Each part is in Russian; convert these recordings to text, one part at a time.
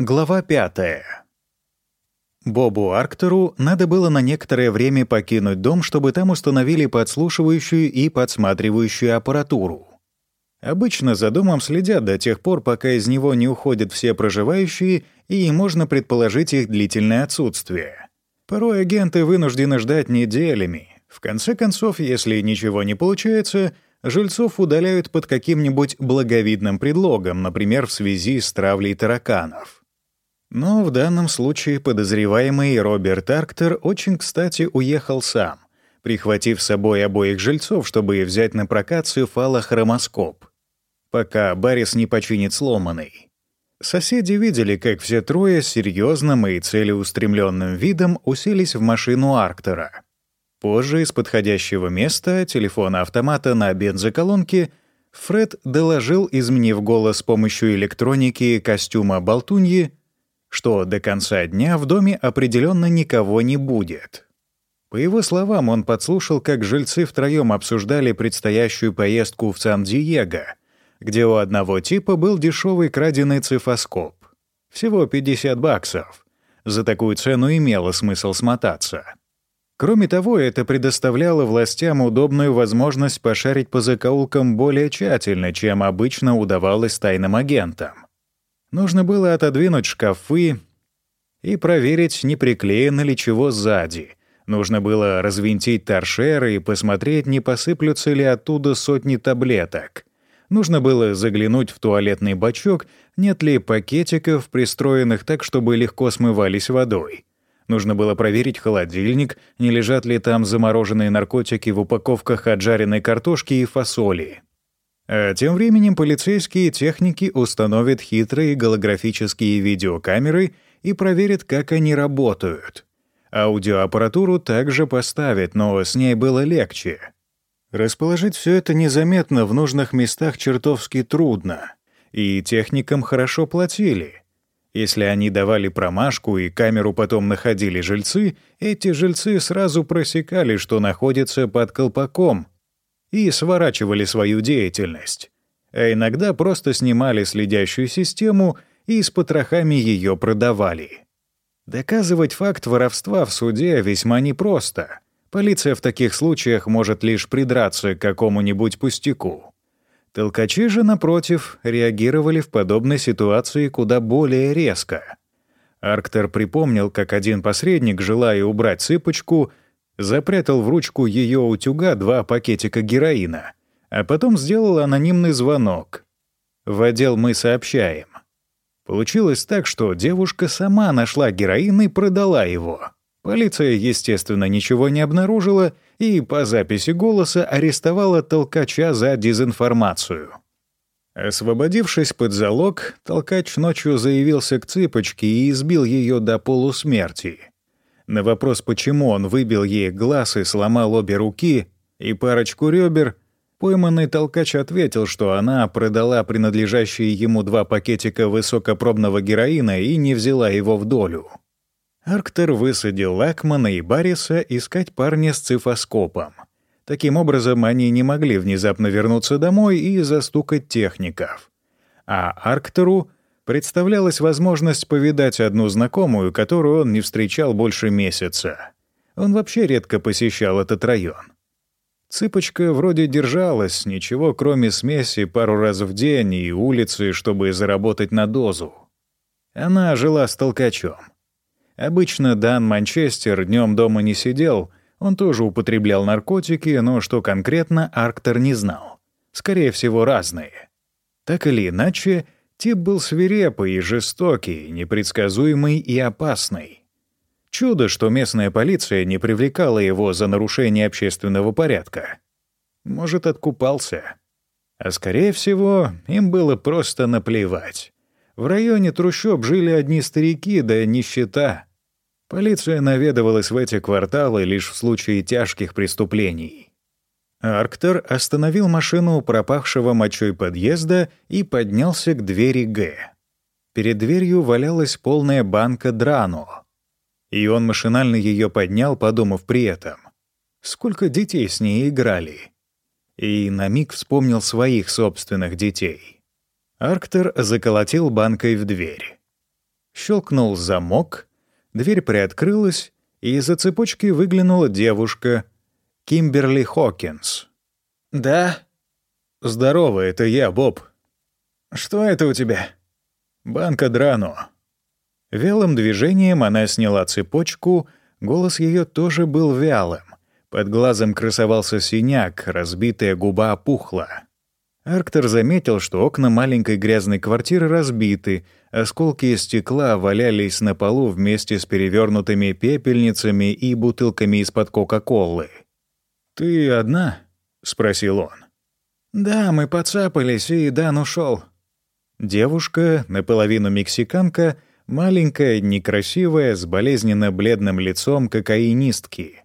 Глава пятая. Бобу Арктеру надо было на некоторое время покинуть дом, чтобы там установили подслушивающую и подсматривающую аппаратуру. Обычно за домом следят до тех пор, пока из него не уходят все проживающие, и можно предположить их длительное отсутствие. Порой агенты вынуждены ждать неделями. В конце концов, если ничего не получается, жильцов удаляют под каким-нибудь благовидным предлогом, например, в связи с травлей тараканов. Но в данном случае подозреваемый Роберт Арктер очень кстати уехал сам, прихватив с собой обоих жильцов, чтобы взять на прокацию фалохромоскоп, пока Баррис не починит сломанный. Соседи видели, как все трое с серьезным и целеустремленным видом уселись в машину Арктера. Позже из подходящего места телефона автомата на бензоколонке Фред доложил, изменив голос с помощью электроники костюма болтуньи, что до конца дня в доме определенно никого не будет. По его словам, он подслушал, как жильцы втроем обсуждали предстоящую поездку в Сан-Диего, где у одного типа был дешевый краденый цифоскоп. Всего 50 баксов. За такую цену имело смысл смотаться. Кроме того, это предоставляло властям удобную возможность пошарить по закоулкам более тщательно, чем обычно удавалось тайным агентам. Нужно было отодвинуть шкафы и проверить, не приклеено ли чего сзади. Нужно было развинтить торшеры и посмотреть, не посыплются ли оттуда сотни таблеток. Нужно было заглянуть в туалетный бачок, нет ли пакетиков, пристроенных так, чтобы легко смывались водой. Нужно было проверить холодильник, не лежат ли там замороженные наркотики в упаковках от жареной картошки и фасоли. А тем временем полицейские техники установят хитрые голографические видеокамеры и проверят, как они работают. Аудиоаппаратуру также поставят, но с ней было легче. Расположить все это незаметно в нужных местах чертовски трудно, и техникам хорошо платили. Если они давали промашку и камеру потом находили жильцы, эти жильцы сразу просекали, что находится под колпаком — и сворачивали свою деятельность, а иногда просто снимали следящую систему и с потрохами ее продавали. Доказывать факт воровства в суде весьма непросто. Полиция в таких случаях может лишь придраться к какому-нибудь пустяку. Толкачи же, напротив, реагировали в подобной ситуации куда более резко. Арктер припомнил, как один посредник, желая убрать цыпочку, запрятал в ручку ее утюга два пакетика героина, а потом сделал анонимный звонок. В отдел мы сообщаем. Получилось так, что девушка сама нашла героин и продала его. Полиция, естественно, ничего не обнаружила и по записи голоса арестовала толкача за дезинформацию. Освободившись под залог, толкач ночью заявился к цыпочке и избил ее до полусмерти. На вопрос, почему он выбил ей глаз и сломал обе руки и парочку ребер, пойманный толкач ответил, что она продала принадлежащие ему два пакетика высокопробного героина и не взяла его в долю. Арктер высадил Лакмана и Барриса искать парня с цифоскопом. Таким образом, они не могли внезапно вернуться домой и застукать техников. А Арктеру представлялась возможность повидать одну знакомую, которую он не встречал больше месяца. Он вообще редко посещал этот район. Цыпочка вроде держалась, ничего кроме смеси пару раз в день и улицы, чтобы заработать на дозу. Она жила с толкачом. Обычно Дан Манчестер днем дома не сидел, он тоже употреблял наркотики, но что конкретно Арктор не знал. Скорее всего, разные. Так или иначе, Тип был свирепый и жестокий, непредсказуемый и опасный. Чудо, что местная полиция не привлекала его за нарушение общественного порядка. Может, откупался. А скорее всего, им было просто наплевать. В районе трущоб жили одни старики, да нищета. Полиция наведывалась в эти кварталы лишь в случае тяжких преступлений. Арктер остановил машину у пропахшего мочой подъезда и поднялся к двери Г. Перед дверью валялась полная банка Драно. И он машинально ее поднял, подумав при этом. Сколько детей с ней играли. И на миг вспомнил своих собственных детей. Арктер заколотил банкой в дверь. Щелкнул замок, дверь приоткрылась, и из-за цепочки выглянула девушка, Кимберли Хокинс. «Да?» «Здорово, это я, Боб». «Что это у тебя?» «Банка Драно». Вялым движением она сняла цепочку, голос ее тоже был вялым. Под глазом красовался синяк, разбитая губа опухла. Арктер заметил, что окна маленькой грязной квартиры разбиты, осколки стекла валялись на полу вместе с перевернутыми пепельницами и бутылками из-под Кока-Колы. «Ты одна?» — спросил он. «Да, мы подцапались, и Дан ушел. Девушка, наполовину мексиканка, маленькая, некрасивая, с болезненно бледным лицом кокаинистки.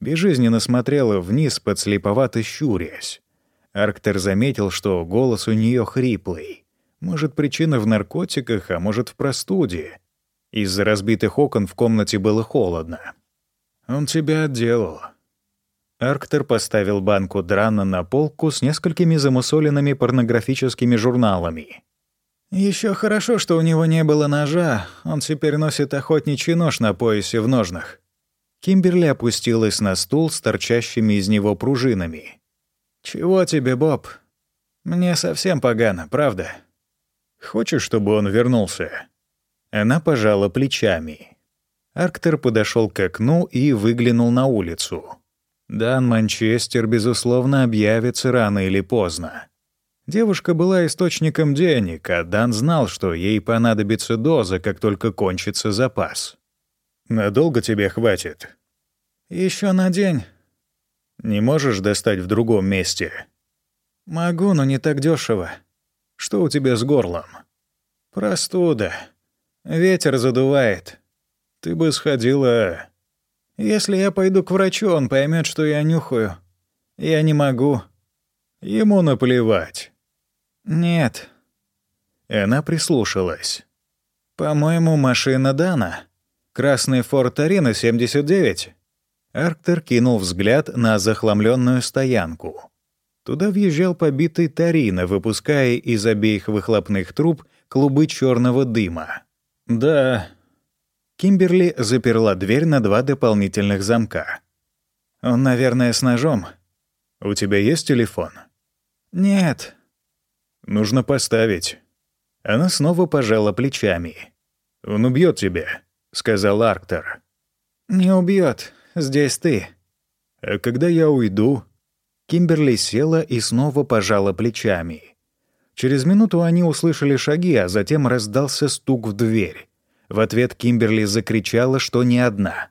Безжизненно смотрела вниз, подслеповато щурясь. Арктер заметил, что голос у нее хриплый. Может, причина в наркотиках, а может, в простуде. Из-за разбитых окон в комнате было холодно. «Он тебя отделал». Арктер поставил банку драна на полку с несколькими замусоленными порнографическими журналами. Еще хорошо, что у него не было ножа. Он теперь носит охотничий нож на поясе в ножнах». Кимберли опустилась на стул с торчащими из него пружинами. «Чего тебе, Боб? Мне совсем погано, правда?» «Хочешь, чтобы он вернулся?» Она пожала плечами. Арктер подошел к окну и выглянул на улицу. Дан Манчестер, безусловно, объявится рано или поздно. Девушка была источником денег, а Дан знал, что ей понадобится доза, как только кончится запас. «Надолго тебе хватит?» Еще на день. Не можешь достать в другом месте? Могу, но не так дешево. Что у тебя с горлом? Простуда. Ветер задувает. Ты бы сходила... Если я пойду к врачу, он поймет, что я нюхаю. Я не могу. Ему наплевать. Нет. Она прислушалась. По-моему, машина Дана. Красный Форд Арена 79. Арктер кинул взгляд на захламленную стоянку. Туда въезжал побитый Тарина, выпуская из обеих выхлопных труб клубы черного дыма. «Да». Кимберли заперла дверь на два дополнительных замка. «Он, наверное, с ножом». «У тебя есть телефон?» «Нет». «Нужно поставить». Она снова пожала плечами. «Он убьет тебя», — сказал Арктер. «Не убьет. Здесь ты». «А когда я уйду?» Кимберли села и снова пожала плечами. Через минуту они услышали шаги, а затем раздался стук в дверь. В ответ Кимберли закричала, что не одна.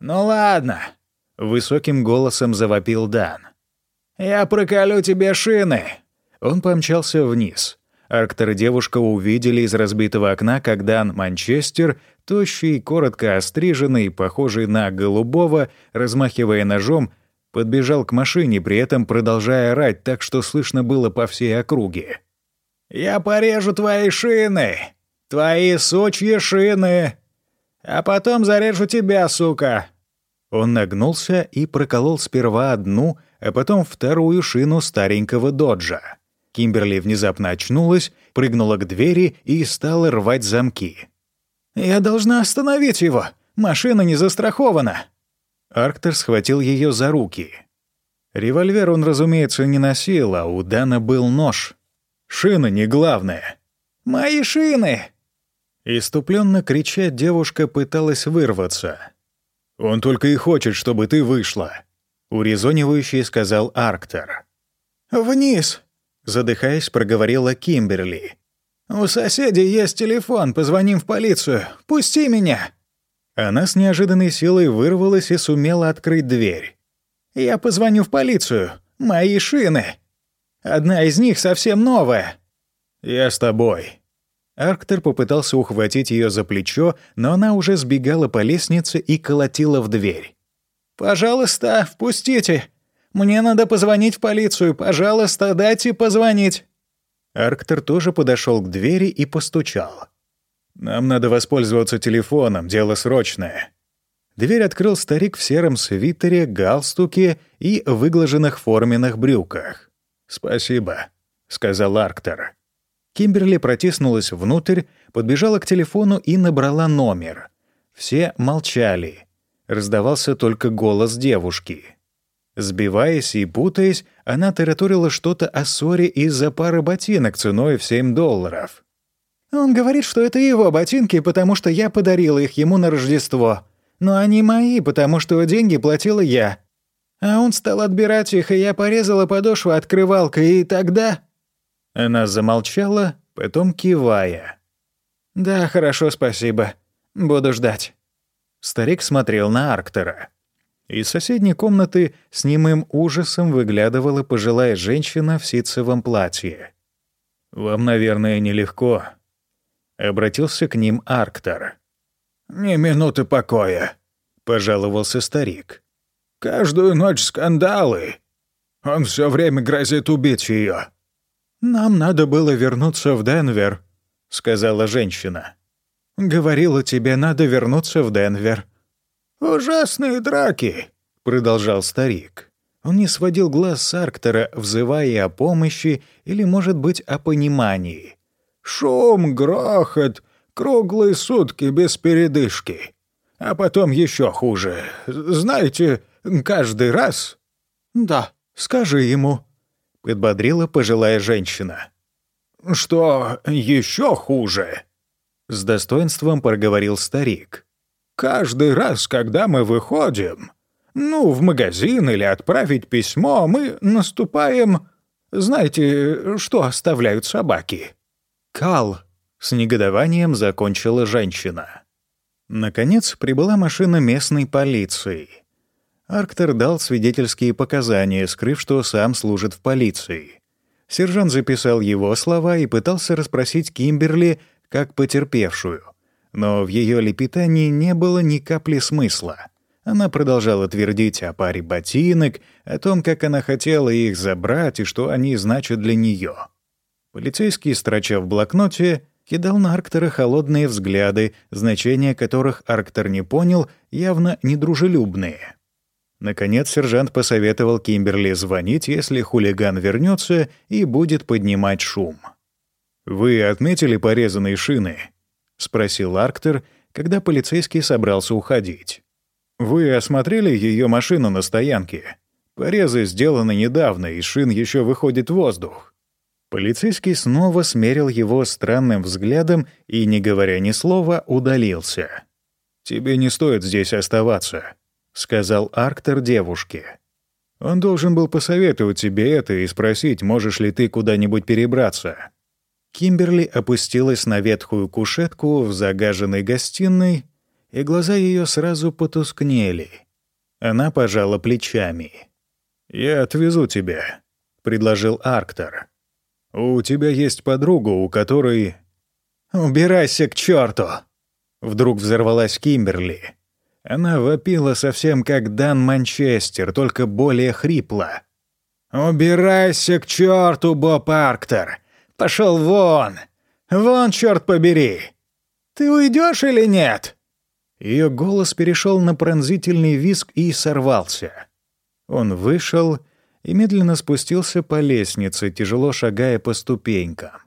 «Ну ладно», — высоким голосом завопил Дан. «Я проколю тебе шины!» Он помчался вниз. Арктор и девушка увидели из разбитого окна, как Дан Манчестер Тощий, коротко остриженный, похожий на голубого, размахивая ножом, подбежал к машине, при этом продолжая орать так, что слышно было по всей округе. «Я порежу твои шины! Твои сучьи шины! А потом зарежу тебя, сука!» Он нагнулся и проколол сперва одну, а потом вторую шину старенького доджа. Кимберли внезапно очнулась, прыгнула к двери и стала рвать замки. «Я должна остановить его! Машина не застрахована!» Арктер схватил ее за руки. Револьвер он, разумеется, не носил, а у Дана был нож. Шина не главное. «Мои шины!» Иступленно крича, девушка пыталась вырваться. «Он только и хочет, чтобы ты вышла», — урезонивающий сказал Арктер. «Вниз!» — задыхаясь, проговорила Кимберли. «У соседей есть телефон, позвоним в полицию. Пусти меня!» Она с неожиданной силой вырвалась и сумела открыть дверь. «Я позвоню в полицию. Мои шины. Одна из них совсем новая». «Я с тобой». Арктер попытался ухватить ее за плечо, но она уже сбегала по лестнице и колотила в дверь. «Пожалуйста, впустите. Мне надо позвонить в полицию. Пожалуйста, дайте позвонить». Арктер тоже подошел к двери и постучал. «Нам надо воспользоваться телефоном, дело срочное». Дверь открыл старик в сером свитере, галстуке и выглаженных форменных брюках. «Спасибо», — сказал Арктер. Кимберли протиснулась внутрь, подбежала к телефону и набрала номер. Все молчали. Раздавался только голос девушки. Сбиваясь и путаясь, она тараторила что-то о ссоре из-за пары ботинок ценой в 7 долларов. «Он говорит, что это его ботинки, потому что я подарила их ему на Рождество. Но они мои, потому что деньги платила я. А он стал отбирать их, и я порезала подошву открывалкой, и тогда...» Она замолчала, потом кивая. «Да, хорошо, спасибо. Буду ждать». Старик смотрел на Арктера. Из соседней комнаты с немым ужасом выглядывала пожилая женщина в ситцевом платье. «Вам, наверное, нелегко», — обратился к ним Арктер. «Ни минуты покоя», — пожаловался старик. «Каждую ночь скандалы. Он все время грозит убить ее. «Нам надо было вернуться в Денвер», — сказала женщина. «Говорила тебе, надо вернуться в Денвер». «Ужасные драки», — продолжал старик. Он не сводил глаз с Арктора, взывая о помощи или, может быть, о понимании. «Шум, грохот, круглые сутки без передышки. А потом еще хуже. Знаете, каждый раз...» «Да, скажи ему», — подбодрила пожилая женщина. «Что еще хуже?» — с достоинством проговорил старик. «Каждый раз, когда мы выходим, ну, в магазин или отправить письмо, мы наступаем... Знаете, что оставляют собаки?» «Кал», — с негодованием закончила женщина. Наконец прибыла машина местной полиции. Арктер дал свидетельские показания, скрыв, что сам служит в полиции. Сержант записал его слова и пытался расспросить Кимберли как потерпевшую. Но в ее лепетании не было ни капли смысла. Она продолжала твердить о паре ботинок, о том, как она хотела их забрать и что они значат для нее. Полицейский, строча в блокноте, кидал на Арктера холодные взгляды, значения которых Арктер не понял, явно недружелюбные. Наконец сержант посоветовал Кимберли звонить, если хулиган вернется и будет поднимать шум. «Вы отметили порезанные шины?» — спросил Арктер, когда полицейский собрался уходить. «Вы осмотрели ее машину на стоянке? Порезы сделаны недавно, и шин еще выходит в воздух». Полицейский снова смерил его странным взглядом и, не говоря ни слова, удалился. «Тебе не стоит здесь оставаться», сказал Арктер девушке. Он должен был посоветовать тебе это и спросить, можешь ли ты куда-нибудь перебраться. Кимберли опустилась на ветхую кушетку в загаженной гостиной, и глаза ее сразу потускнели. Она пожала плечами. «Я отвезу тебя», — предложил Арктер. «У тебя есть подруга, у которой...» «Убирайся к черту! Вдруг взорвалась Кимберли. Она вопила совсем как Дан Манчестер, только более хрипло. «Убирайся к черту, Боб Арктер! Пошел вон! Вон, черт побери! Ты уйдешь или нет?» Ее голос перешел на пронзительный визг и сорвался. Он вышел и медленно спустился по лестнице, тяжело шагая по ступенькам.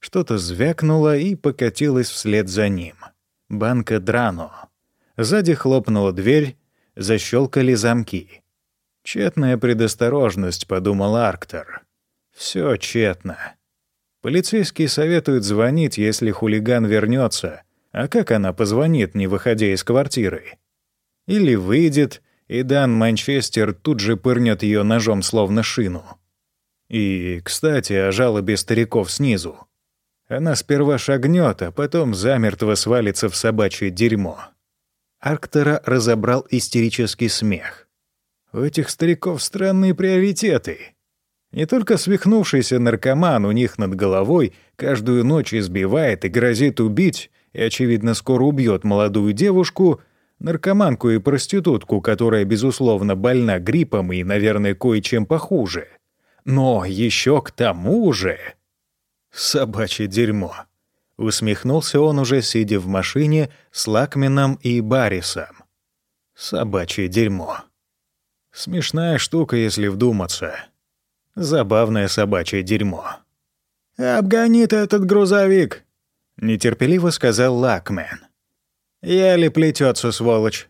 Что-то звякнуло и покатилось вслед за ним. Банка Драно. Сзади хлопнула дверь, защелкали замки. «Тщетная предосторожность», — подумал Арктор. «Все тщетно. Полицейский советует звонить, если хулиган вернется. А как она позвонит, не выходя из квартиры? Или выйдет, и Дан Манчестер тут же пырнет ее ножом словно шину. И, кстати, о жалобе стариков снизу. Она сперва шагнет, а потом замертво свалится в собачье дерьмо. Арктера разобрал истерический смех. У этих стариков странные приоритеты. Не только свихнувшийся наркоман у них над головой каждую ночь избивает и грозит убить, и, очевидно, скоро убьет молодую девушку, наркоманку и проститутку, которая, безусловно, больна гриппом и, наверное, кое-чем похуже. Но еще к тому же... Собачье дерьмо. Усмехнулся он уже, сидя в машине с Лакмином и Баррисом. Собачье дерьмо. Смешная штука, если вдуматься. Забавное собачье дерьмо. «Обгонит этот грузовик», — нетерпеливо сказал Лакмен. «Еле плетется, сволочь».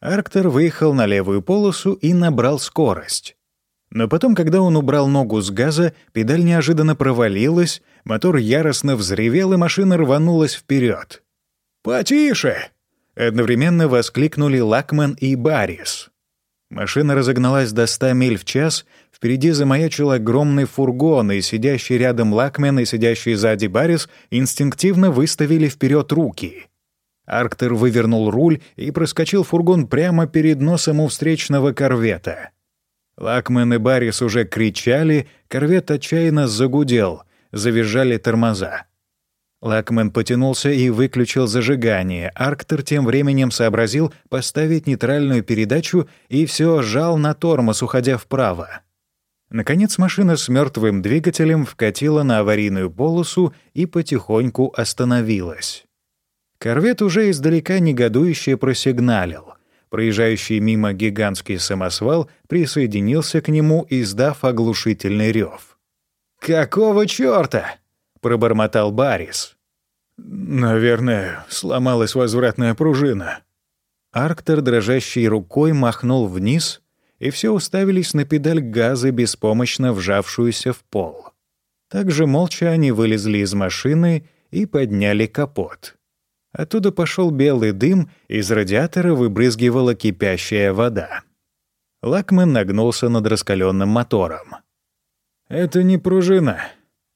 Арктер выехал на левую полосу и набрал скорость. Но потом, когда он убрал ногу с газа, педаль неожиданно провалилась, мотор яростно взревел, и машина рванулась вперед. «Потише!» — одновременно воскликнули Лакман и Баррис. Машина разогналась до 100 миль в час, впереди замаячил огромный фургон, и сидящий рядом Лакмен и сидящий сзади Баррис инстинктивно выставили вперед руки — Арктер вывернул руль и проскочил фургон прямо перед носом у встречного корвета. Лакмен и Баррис уже кричали, корвет отчаянно загудел, завизжали тормоза. Лакмен потянулся и выключил зажигание. Арктер тем временем сообразил поставить нейтральную передачу и все жал на тормоз, уходя вправо. Наконец машина с мертвым двигателем вкатила на аварийную полосу и потихоньку остановилась. Корвет уже издалека негодующе просигналил. Проезжающий мимо гигантский самосвал присоединился к нему, издав оглушительный рев. «Какого чёрта?» — пробормотал Барис. «Наверное, сломалась возвратная пружина». Арктер дрожащей рукой махнул вниз, и все уставились на педаль газа, беспомощно вжавшуюся в пол. Также молча они вылезли из машины и подняли капот. Оттуда пошел белый дым, из радиатора выбрызгивала кипящая вода. Лакман нагнулся над раскаленным мотором. «Это не пружина.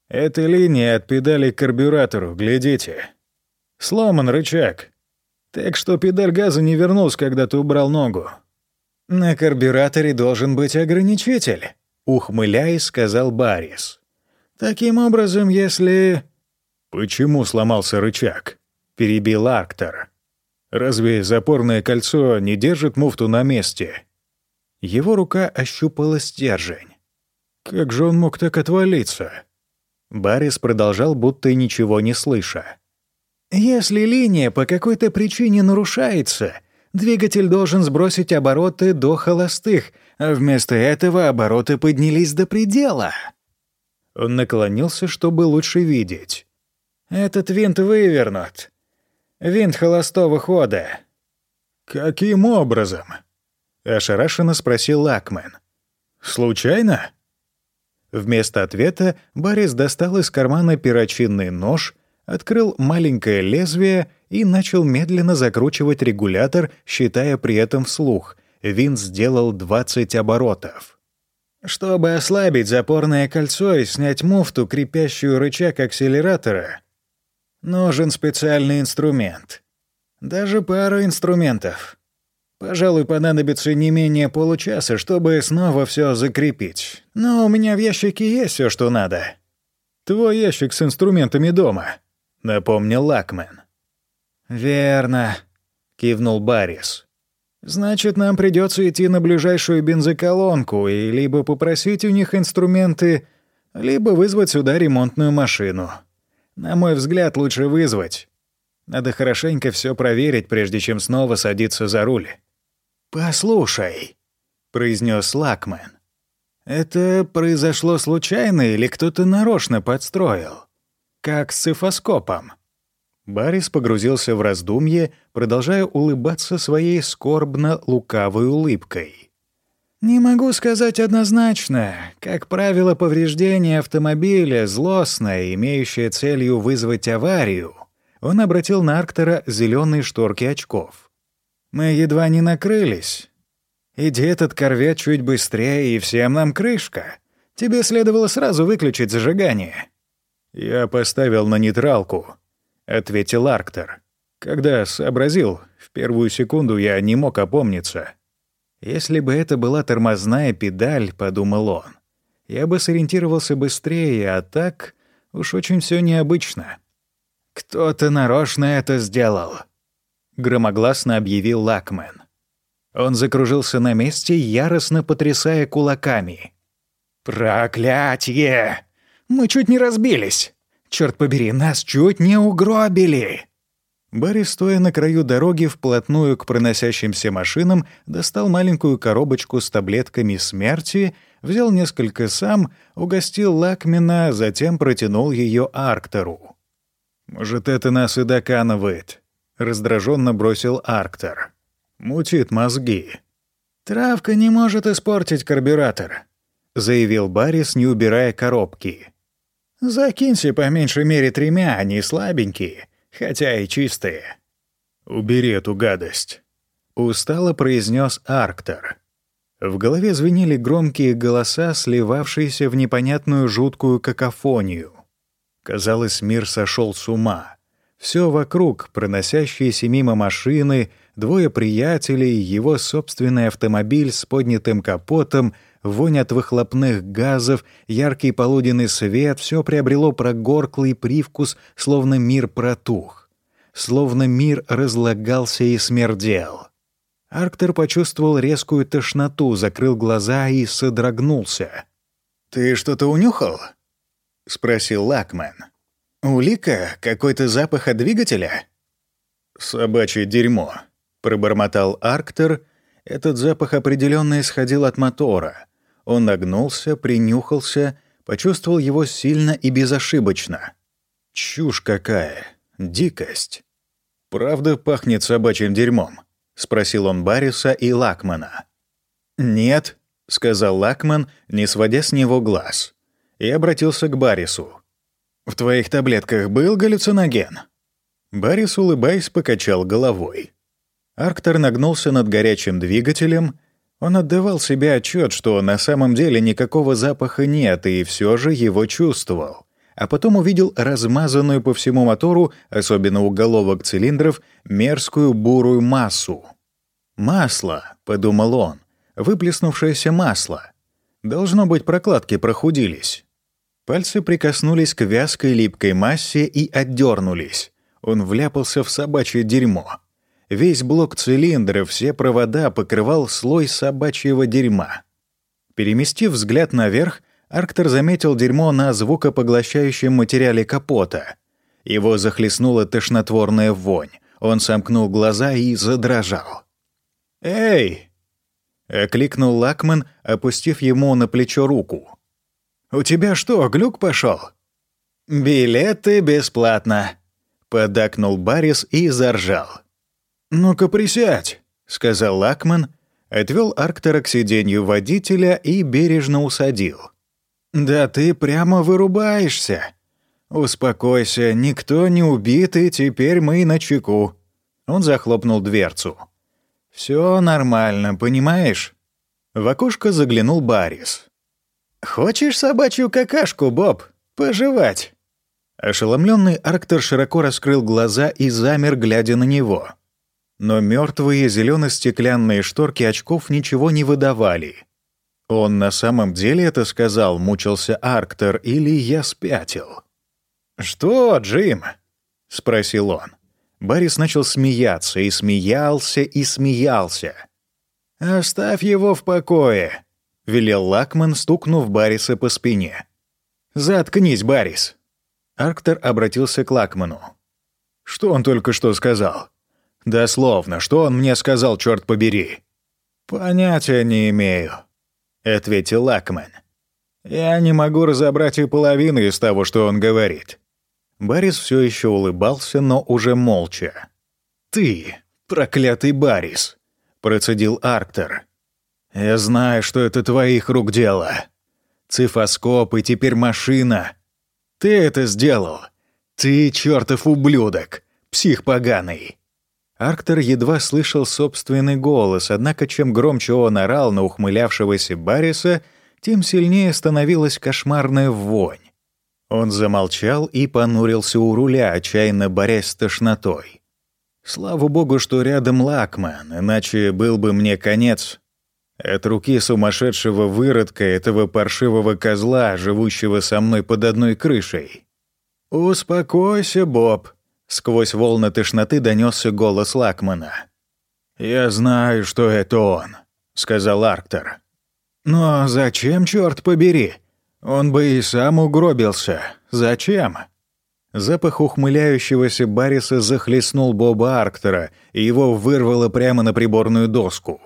Это линия от педали к карбюратору, глядите. Сломан рычаг. Так что педаль газа не вернулась, когда ты убрал ногу». «На карбюраторе должен быть ограничитель», — ухмыляясь, сказал Баррис. «Таким образом, если...» «Почему сломался рычаг?» Перебил Арктор. «Разве запорное кольцо не держит муфту на месте?» Его рука ощупала стержень. «Как же он мог так отвалиться?» Баррис продолжал, будто ничего не слыша. «Если линия по какой-то причине нарушается, двигатель должен сбросить обороты до холостых, а вместо этого обороты поднялись до предела». Он наклонился, чтобы лучше видеть. «Этот винт вывернут. Винт холостого хода». «Каким образом?» — ошарашенно спросил Лакмен. «Случайно?» Вместо ответа Борис достал из кармана перочинный нож, открыл маленькое лезвие и начал медленно закручивать регулятор, считая при этом вслух. Винт сделал 20 оборотов. Чтобы ослабить запорное кольцо и снять муфту, крепящую рычаг акселератора, Нужен специальный инструмент. Даже пару инструментов. Пожалуй, понадобится не менее получаса, чтобы снова все закрепить. Но у меня в ящике есть все, что надо. Твой ящик с инструментами дома, напомнил Лакмен. Верно, кивнул Баррис. Значит, нам придется идти на ближайшую бензоколонку и либо попросить у них инструменты, либо вызвать сюда ремонтную машину. На мой взгляд, лучше вызвать. Надо хорошенько все проверить, прежде чем снова садиться за руль. «Послушай», — произнес Лакмен, — «это произошло случайно или кто-то нарочно подстроил? Как с цифоскопом?» Баррис погрузился в раздумье, продолжая улыбаться своей скорбно-лукавой улыбкой. Не могу сказать однозначно. Как правило, повреждение автомобиля злостное, имеющее целью вызвать аварию. Он обратил на Арктора зеленые шторки очков. Мы едва не накрылись. Иди этот корвет чуть быстрее, и всем нам крышка. Тебе следовало сразу выключить зажигание. Я поставил на нейтралку, ответил Арктор. Когда сообразил, в первую секунду я не мог опомниться. Если бы это была тормозная педаль, подумал он, я бы сориентировался быстрее, а так уж очень все необычно. Кто-то нарочно это сделал, громогласно объявил Лакмен. Он закружился на месте, яростно потрясая кулаками. «Проклятье! Мы чуть не разбились! Черт побери, нас чуть не угробили!» Барри, стоя на краю дороги вплотную к проносящимся машинам, достал маленькую коробочку с таблетками смерти, взял несколько сам, угостил Лакмина, затем протянул ее Арктеру. «Может, это нас и доканывает», — раздраженно бросил Арктер. «Мутит мозги». «Травка не может испортить карбюратор», — заявил Баррис, не убирая коробки. «Закинься по меньшей мере тремя, они слабенькие, хотя и чистые». «Убери эту гадость», — устало произнес Арктер. В голове звенели громкие голоса, сливавшиеся в непонятную жуткую какофонию. Казалось, мир сошел с ума. Все вокруг, проносящиеся мимо машины, двое приятелей, его собственный автомобиль с поднятым капотом, вонь от выхлопных газов, яркий полуденный свет — все приобрело прогорклый привкус, словно мир протух. Словно мир разлагался и смердел. Арктер почувствовал резкую тошноту, закрыл глаза и содрогнулся. «Ты что-то унюхал?» — спросил Лакмен. «Улика? Какой-то запах от двигателя?» «Собачье дерьмо», — пробормотал Арктер. Этот запах определенно исходил от мотора. Он нагнулся, принюхался, почувствовал его сильно и безошибочно. Чушь какая! Дикость! Правда пахнет собачьим дерьмом? — спросил он Барриса и Лакмана. «Нет», — сказал Лакман, не сводя с него глаз, и обратился к Баррису. «В твоих таблетках был галлюциноген?» Баррис, улыбаясь, покачал головой. Арктор нагнулся над горячим двигателем. Он отдавал себе отчет, что на самом деле никакого запаха нет, и все же его чувствовал. А потом увидел размазанную по всему мотору, особенно у головок цилиндров, мерзкую бурую массу. «Масло», — подумал он, — «выплеснувшееся масло. Должно быть, прокладки прохудились». Пальцы прикоснулись к вязкой липкой массе и отдернулись. Он вляпался в собачье дерьмо. Весь блок цилиндров, все провода покрывал слой собачьего дерьма. Переместив взгляд наверх, Арктор заметил дерьмо на звукопоглощающем материале капота. Его захлестнула тошнотворная вонь. Он сомкнул глаза и задрожал. «Эй!» — окликнул Лакман, опустив ему на плечо руку. «У тебя что, глюк пошел? «Билеты бесплатно», — подакнул Баррис и заржал. «Ну-ка присядь», — сказал Лакман, отвел Арктора к сиденью водителя и бережно усадил. «Да ты прямо вырубаешься. Успокойся, никто не убит, и теперь мы на чеку». Он захлопнул дверцу. Все нормально, понимаешь?» В окошко заглянул Барис. «Хочешь собачью какашку, Боб? Пожевать?» Ошеломленный Арктор широко раскрыл глаза и замер, глядя на него. Но мертвые зелено-стеклянные шторки очков ничего не выдавали. Он на самом деле это сказал, мучился Арктор, или я спятил? «Что, Джим?» — спросил он. Баррис начал смеяться, и смеялся, и смеялся. «Оставь его в покое», — велел Лакман, стукнув Барриса по спине. «Заткнись, Баррис». Арктер обратился к Лакману. «Что он только что сказал?» «Дословно, что он мне сказал, черт побери?» «Понятия не имею», — ответил Лакман. «Я не могу разобрать и половины из того, что он говорит. Барис все еще улыбался, но уже молча. «Ты, проклятый Барис!» — процедил Арктер. «Я знаю, что это твоих рук дело. Цифоскоп и теперь машина. Ты это сделал. Ты чертов ублюдок, псих поганый». Арктер едва слышал собственный голос, однако чем громче он орал на ухмылявшегося Бариса, тем сильнее становилась кошмарная вонь. Он замолчал и понурился у руля, отчаянно борясь с тошнотой. Слава богу, что рядом Лакман, иначе был бы мне конец. От руки сумасшедшего выродка, этого паршивого козла, живущего со мной под одной крышей. «Успокойся, Боб», — сквозь волны тошноты донесся голос Лакмана. «Я знаю, что это он», — сказал Арктор. «Но зачем, черт побери?» Он бы и сам угробился. Зачем? Запах ухмыляющегося Барриса захлестнул Боба Арктера, и его вырвало прямо на приборную доску.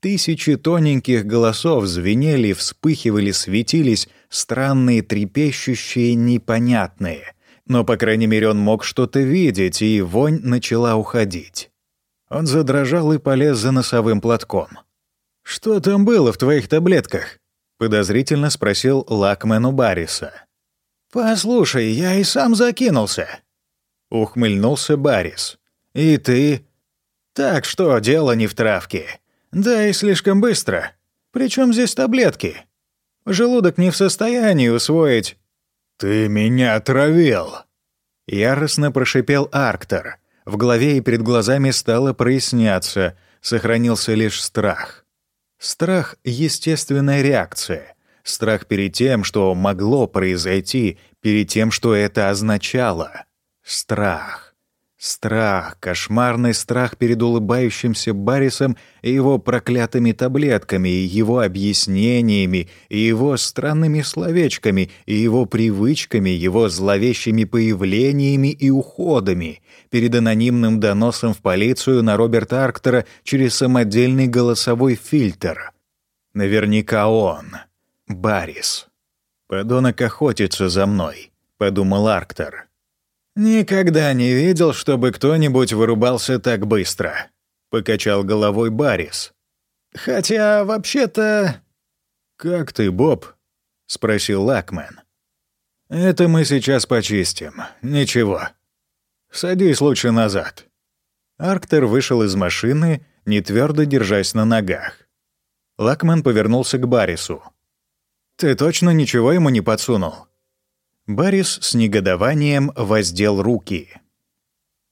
Тысячи тоненьких голосов звенели, вспыхивали, светились, странные, трепещущие, непонятные. Но, по крайней мере, он мог что-то видеть, и вонь начала уходить. Он задрожал и полез за носовым платком. «Что там было в твоих таблетках?» — подозрительно спросил Лакмен у Барриса. «Послушай, я и сам закинулся», — ухмыльнулся Баррис. «И ты?» «Так что, дело не в травке. Да и слишком быстро. Причем здесь таблетки? Желудок не в состоянии усвоить». «Ты меня отравил!» Яростно прошипел Арктор. В голове и перед глазами стало проясняться, сохранился лишь страх. Страх — естественная реакция. Страх перед тем, что могло произойти, перед тем, что это означало. Страх. Страх, кошмарный страх перед улыбающимся Баррисом и его проклятыми таблетками, и его объяснениями, и его странными словечками, и его привычками, его зловещими появлениями и уходами, перед анонимным доносом в полицию на Роберта Арктера через самодельный голосовой фильтр. Наверняка он, Баррис. «Подонок охотится за мной», — подумал Арктер. «Никогда не видел, чтобы кто-нибудь вырубался так быстро», — покачал головой Баррис. «Хотя, вообще-то...» «Как ты, Боб?» — спросил Лакмен. «Это мы сейчас почистим. Ничего. Садись лучше назад». Арктер вышел из машины, не твердо держась на ногах. Лакмен повернулся к Баррису. «Ты точно ничего ему не подсунул?» Барис с негодованием воздел руки.